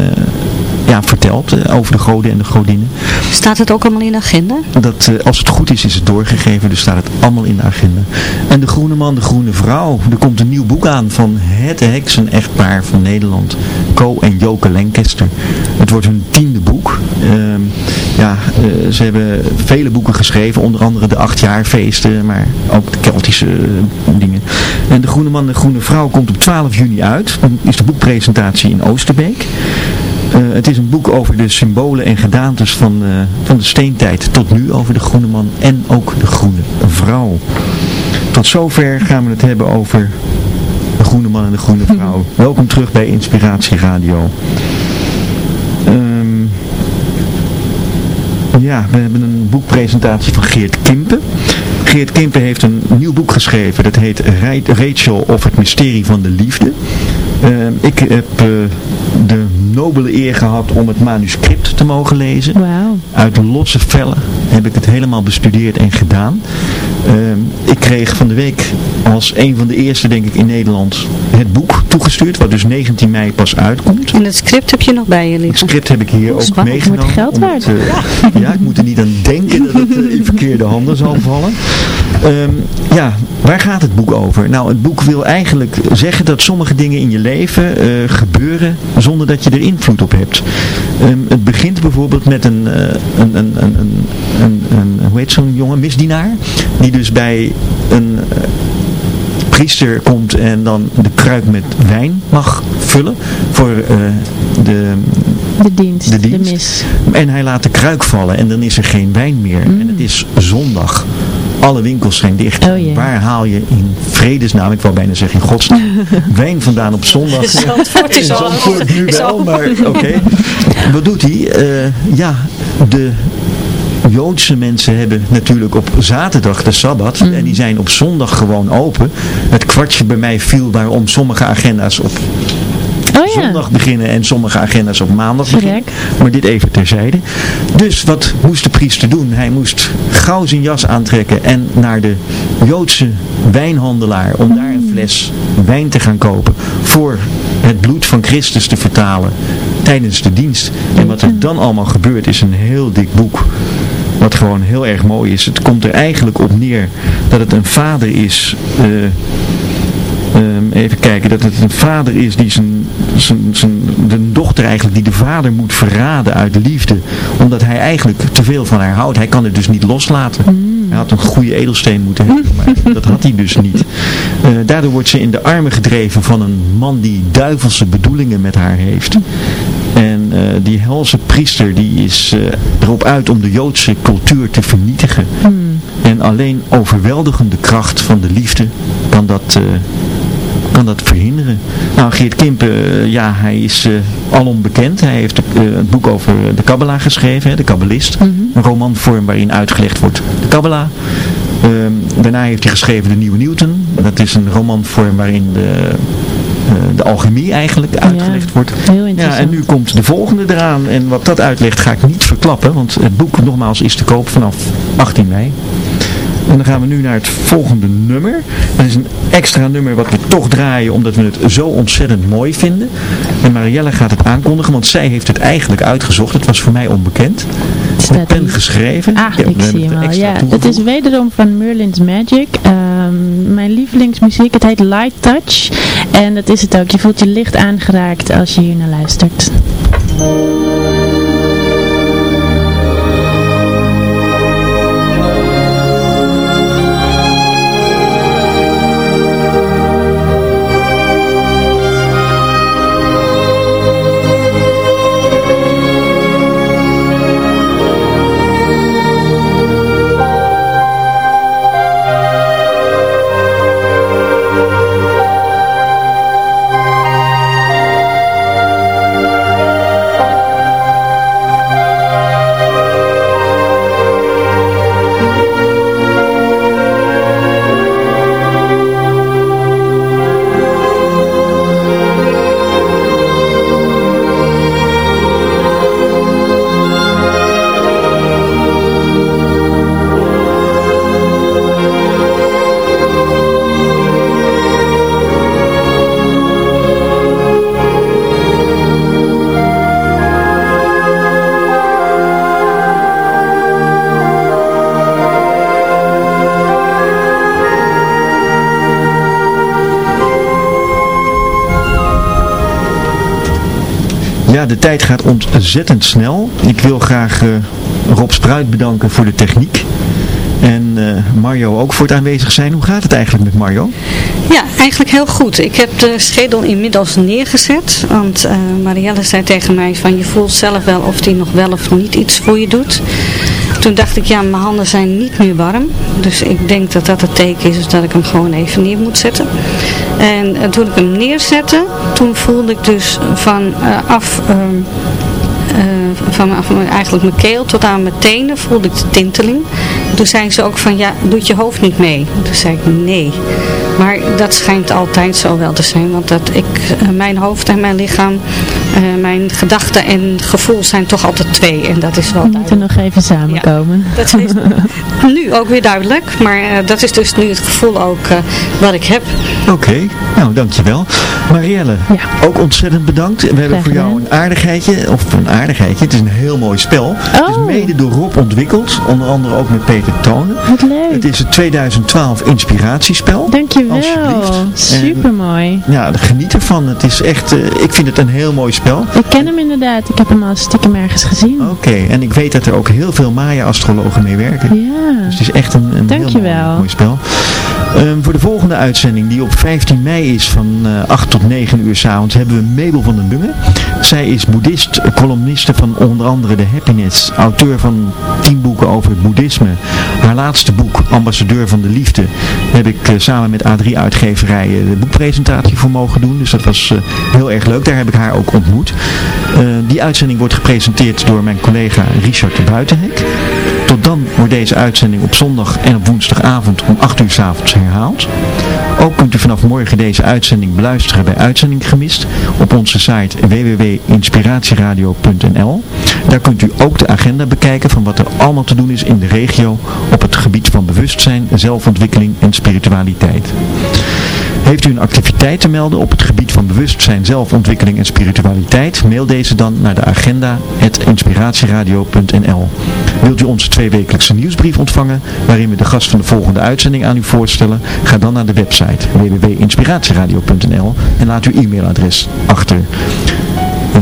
ja, vertelt uh, over de goden en de godinnen. Staat het ook allemaal in de agenda? Dat, uh, als het goed is, is het doorgegeven, dus staat het allemaal in de agenda. En de groene man, de groene vrouw. Er komt een nieuw boek aan van het heksen-echtpaar van Nederland. Co en Joke Lancaster. Het wordt hun tiende boek. Uh, ja, uh, ze hebben vele boeken geschreven, onder andere de achtjaarfeesten, maar ook de Keltische dingen. En de groene man, de groene vrouw komt op 12 juni uit. Dan is de boekpresentatie in Oosterbeek. Uh, het is een boek over de symbolen en gedaantes van, uh, van de steentijd tot nu over de groene man en ook de groene vrouw. Tot zover gaan we het hebben over de groene man en de groene vrouw. Welkom terug bij Inspiratie Radio. Um, ja, we hebben een boekpresentatie van Geert Kimpen. Geert Kimpen heeft een nieuw boek geschreven. Dat heet Rachel of het mysterie van de liefde. Uh, ik heb uh, de nobele eer gehad om het manuscript te mogen lezen. Wow. Uit losse vellen heb ik het helemaal bestudeerd en gedaan. Uh, ik kreeg van de week als een van de eerste, denk ik, in Nederland het boek toegestuurd, wat dus 19 mei pas uitkomt. En het script heb je nog bij je liggen? Het script heb ik hier ook Spannend. meegenomen. Geld waard. Uh, ja, ik moet er niet aan denken dat het in verkeerde handen zal vallen. Um, ja, waar gaat het boek over? Nou, het boek wil eigenlijk zeggen dat sommige dingen in je leven uh, gebeuren zonder dat je er invloed op hebt. Um, het begint bijvoorbeeld met een, uh, een, een, een, een, een, hoe heet zo'n jongen, misdienaar, die dus bij een uh, priester komt en dan de kruik met wijn mag vullen voor uh, de, de, dienst, de dienst. De mis. En hij laat de kruik vallen en dan is er geen wijn meer. Mm. En het is zondag. Alle winkels zijn dicht. Oh, yeah. Waar haal je in vredesnaam, ik wou bijna zeggen in godsnaam, wijn vandaan op zondag? Zandvoort is in Zandvoort nu wel, maar oké. Okay. Wat doet hij? Uh, ja, de Joodse mensen hebben natuurlijk op zaterdag de Sabbat mm. en die zijn op zondag gewoon open. Het kwartje bij mij viel waarom sommige agenda's op Oh, ja. zondag beginnen en sommige agenda's op maandag beginnen. Maar dit even terzijde. Dus wat moest de priester doen? Hij moest gauw zijn jas aantrekken en naar de Joodse wijnhandelaar om daar een fles wijn te gaan kopen voor het bloed van Christus te vertalen tijdens de dienst. En wat er dan allemaal gebeurt is een heel dik boek. Wat gewoon heel erg mooi is. Het komt er eigenlijk op neer dat het een vader is... Uh, Um, even kijken, dat het een vader is die zijn, de dochter eigenlijk, die de vader moet verraden uit liefde. Omdat hij eigenlijk te veel van haar houdt. Hij kan het dus niet loslaten. Mm. Hij had een goede edelsteen moeten hebben, maar dat had hij dus niet. Uh, daardoor wordt ze in de armen gedreven van een man die duivelse bedoelingen met haar heeft. En uh, die helse priester die is uh, erop uit om de Joodse cultuur te vernietigen. Mm. En alleen overweldigende kracht van de liefde kan dat, kan dat verhinderen. Nou, Geert Kimpen, uh, ja, hij is uh, alom bekend. Hij heeft uh, het boek over de Kabbalah geschreven, hè, de Kabbalist. Mm -hmm. Een romanvorm waarin uitgelegd wordt de Kabbalah. daarna heeft hij geschreven De Nieuwe Newton. Dat is een romanvorm waarin de, de alchemie eigenlijk uitgelegd ja, wordt. Ja, en nu komt de volgende eraan. En wat dat uitlegt ga ik niet verklappen. Want het boek nogmaals is te koop vanaf 18 mei. En dan gaan we nu naar het volgende nummer. Dat is een extra nummer wat we toch draaien omdat we het zo ontzettend mooi vinden. En Marielle gaat het aankondigen, want zij heeft het eigenlijk uitgezocht. Het was voor mij onbekend. Met pen geschreven. Ah, ik, ik zie hem al. Ja, het is wederom van Merlin's Magic. Um, mijn lievelingsmuziek, het heet Light Touch. En dat is het ook. Je voelt je licht aangeraakt als je hier naar luistert. Ja, de tijd gaat ontzettend snel. Ik wil graag uh, Rob Spruit bedanken voor de techniek. En uh, Mario ook voor het aanwezig zijn. Hoe gaat het eigenlijk met Mario? Ja, eigenlijk heel goed. Ik heb de schedel inmiddels neergezet. Want uh, Marielle zei tegen mij van je voelt zelf wel of die nog wel of niet iets voor je doet. Toen dacht ik, ja, mijn handen zijn niet meer warm. Dus ik denk dat dat het teken is dat ik hem gewoon even neer moet zetten. En uh, toen ik hem neerzette, toen voelde ik dus van af... Uh, van, van eigenlijk mijn keel tot aan mijn tenen voelde ik de tinteling. Toen zei ze ook van, ja, doet je hoofd niet mee? Toen zei ik, nee. Maar dat schijnt altijd zo wel te zijn, want dat ik, mijn hoofd en mijn lichaam, uh, mijn gedachten en gevoel zijn toch altijd twee. En dat is wel We moeten nog even samenkomen. Ja, dat is nu ook weer duidelijk, maar uh, dat is dus nu het gevoel ook uh, wat ik heb. Oké, okay, nou dankjewel. Marielle, ja. ook ontzettend bedankt. We hebben voor jou een aardigheidje, of een aardigheidje, het is een heel mooi spel. Oh. Het is mede door Rob ontwikkeld, onder andere ook met Peter Tonen. Wat leuk. Het is het 2012 inspiratiespel. Dankjewel. Super mooi. Ja, geniet ervan. Het is echt, uh, ik vind het een heel mooi spel. Ik ken hem inderdaad. Ik heb hem al stiekem ergens gezien. Oké, okay. en ik weet dat er ook heel veel Maya-astrologen mee werken. Ja. Dus het is echt een, een heel mooi, mooi spel. Um, voor de volgende uitzending, die op 15 mei is van uh, 8 tot 9 uur s'avonds, hebben we Mabel van den Dungen. Zij is boeddhist, columniste van onder andere de Happiness, auteur van 10 boeken over het boeddhisme. Haar laatste boek, Ambassadeur van de Liefde, heb ik uh, samen met A3 uitgeverijen de boekpresentatie voor mogen doen. Dus dat was uh, heel erg leuk. Daar heb ik haar ook ontmoet. Uh, die uitzending wordt gepresenteerd door mijn collega Richard de Buitenhek. Tot dan wordt deze uitzending op zondag en op woensdagavond om 8 uur s avonds herhaald. Ook kunt u vanaf morgen deze uitzending beluisteren bij Uitzending Gemist op onze site www.inspiratieradio.nl. Daar kunt u ook de agenda bekijken van wat er allemaal te doen is in de regio op het gebied van bewustzijn, zelfontwikkeling en spiritualiteit. Heeft u een activiteit te melden op het gebied van bewustzijn, zelfontwikkeling en spiritualiteit? Mail deze dan naar de agenda inspiratieradio.nl Wilt u onze tweewekelijkse nieuwsbrief ontvangen, waarin we de gast van de volgende uitzending aan u voorstellen? Ga dan naar de website www.inspiratieradio.nl en laat uw e-mailadres achter.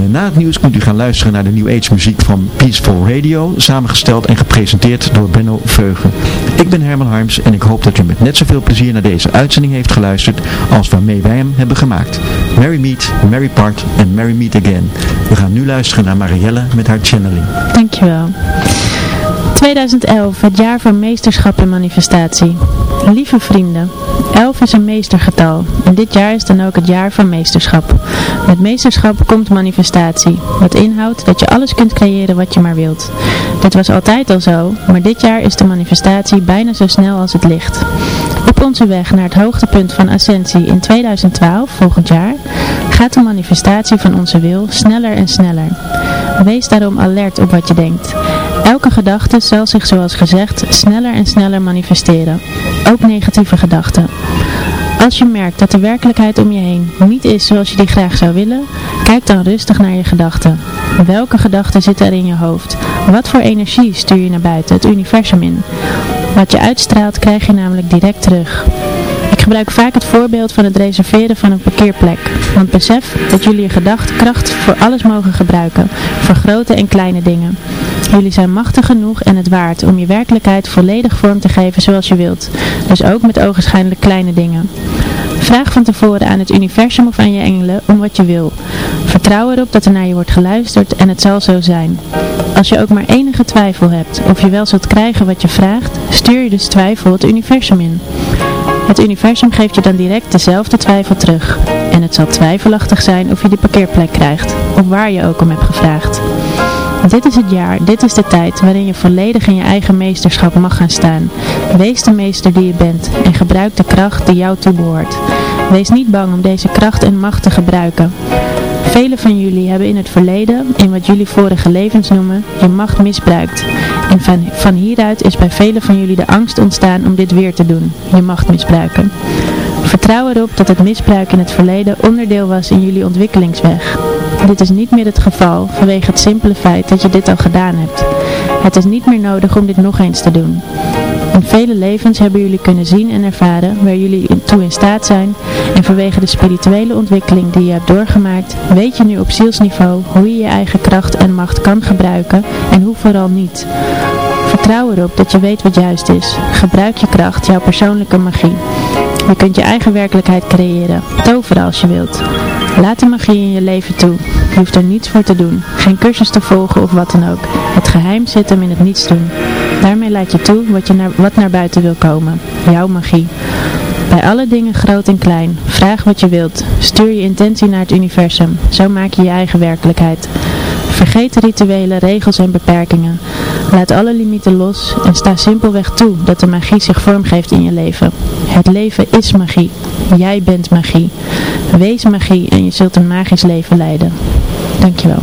Na het nieuws kunt u gaan luisteren naar de New Age muziek van Peaceful Radio, samengesteld en gepresenteerd door Benno Veugen. Ik ben Herman Harms en ik hoop dat u met net zoveel plezier naar deze uitzending heeft geluisterd als waarmee wij hem hebben gemaakt. Merry Meet, Merry Part en Merry Meet Again. We gaan nu luisteren naar Marielle met haar channeling. Dankjewel. 2011, het jaar van meesterschap en manifestatie. Lieve vrienden, 11 is een meestergetal en dit jaar is dan ook het jaar van meesterschap. Met meesterschap komt manifestatie, wat inhoudt dat je alles kunt creëren wat je maar wilt. Dit was altijd al zo, maar dit jaar is de manifestatie bijna zo snel als het licht. Op onze weg naar het hoogtepunt van ascensie in 2012, volgend jaar, gaat de manifestatie van onze wil sneller en sneller. Wees daarom alert op wat je denkt. Elke gedachte zal zich zoals gezegd sneller en sneller manifesteren. Ook negatieve gedachten. Als je merkt dat de werkelijkheid om je heen niet is zoals je die graag zou willen, kijk dan rustig naar je gedachten. Welke gedachten zitten er in je hoofd? Wat voor energie stuur je naar buiten, het universum in? Wat je uitstraalt krijg je namelijk direct terug. Ik gebruik vaak het voorbeeld van het reserveren van een parkeerplek. Want besef dat jullie je gedachtkracht voor alles mogen gebruiken, voor grote en kleine dingen. Jullie zijn machtig genoeg en het waard om je werkelijkheid volledig vorm te geven zoals je wilt. Dus ook met ogenschijnlijk kleine dingen. Vraag van tevoren aan het universum of aan je engelen om wat je wil. Vertrouw erop dat er naar je wordt geluisterd en het zal zo zijn. Als je ook maar enige twijfel hebt of je wel zult krijgen wat je vraagt, stuur je dus twijfel het universum in. Het universum geeft je dan direct dezelfde twijfel terug. En het zal twijfelachtig zijn of je die parkeerplek krijgt, of waar je ook om hebt gevraagd. Dit is het jaar, dit is de tijd waarin je volledig in je eigen meesterschap mag gaan staan. Wees de meester die je bent en gebruik de kracht die jou toebehoort. Wees niet bang om deze kracht en macht te gebruiken. Velen van jullie hebben in het verleden, in wat jullie vorige levens noemen, je macht misbruikt. En van, van hieruit is bij velen van jullie de angst ontstaan om dit weer te doen, je macht misbruiken. Vertrouw erop dat het misbruik in het verleden onderdeel was in jullie ontwikkelingsweg. Dit is niet meer het geval vanwege het simpele feit dat je dit al gedaan hebt. Het is niet meer nodig om dit nog eens te doen. In vele levens hebben jullie kunnen zien en ervaren waar jullie toe in staat zijn en vanwege de spirituele ontwikkeling die je hebt doorgemaakt, weet je nu op zielsniveau hoe je je eigen kracht en macht kan gebruiken en hoe vooral niet. Vertrouw erop dat je weet wat juist is. Gebruik je kracht, jouw persoonlijke magie. Je kunt je eigen werkelijkheid creëren, toveren als je wilt. Laat de magie in je leven toe. Je hoeft er niets voor te doen, geen cursus te volgen of wat dan ook. Het geheim zit hem in het niets doen. Daarmee laat je toe wat, je naar, wat naar buiten wil komen. Jouw magie. Bij alle dingen groot en klein. Vraag wat je wilt. Stuur je intentie naar het universum. Zo maak je je eigen werkelijkheid. Vergeet rituelen, regels en beperkingen. Laat alle limieten los en sta simpelweg toe dat de magie zich vormgeeft in je leven. Het leven is magie. Jij bent magie. Wees magie en je zult een magisch leven leiden. Dankjewel.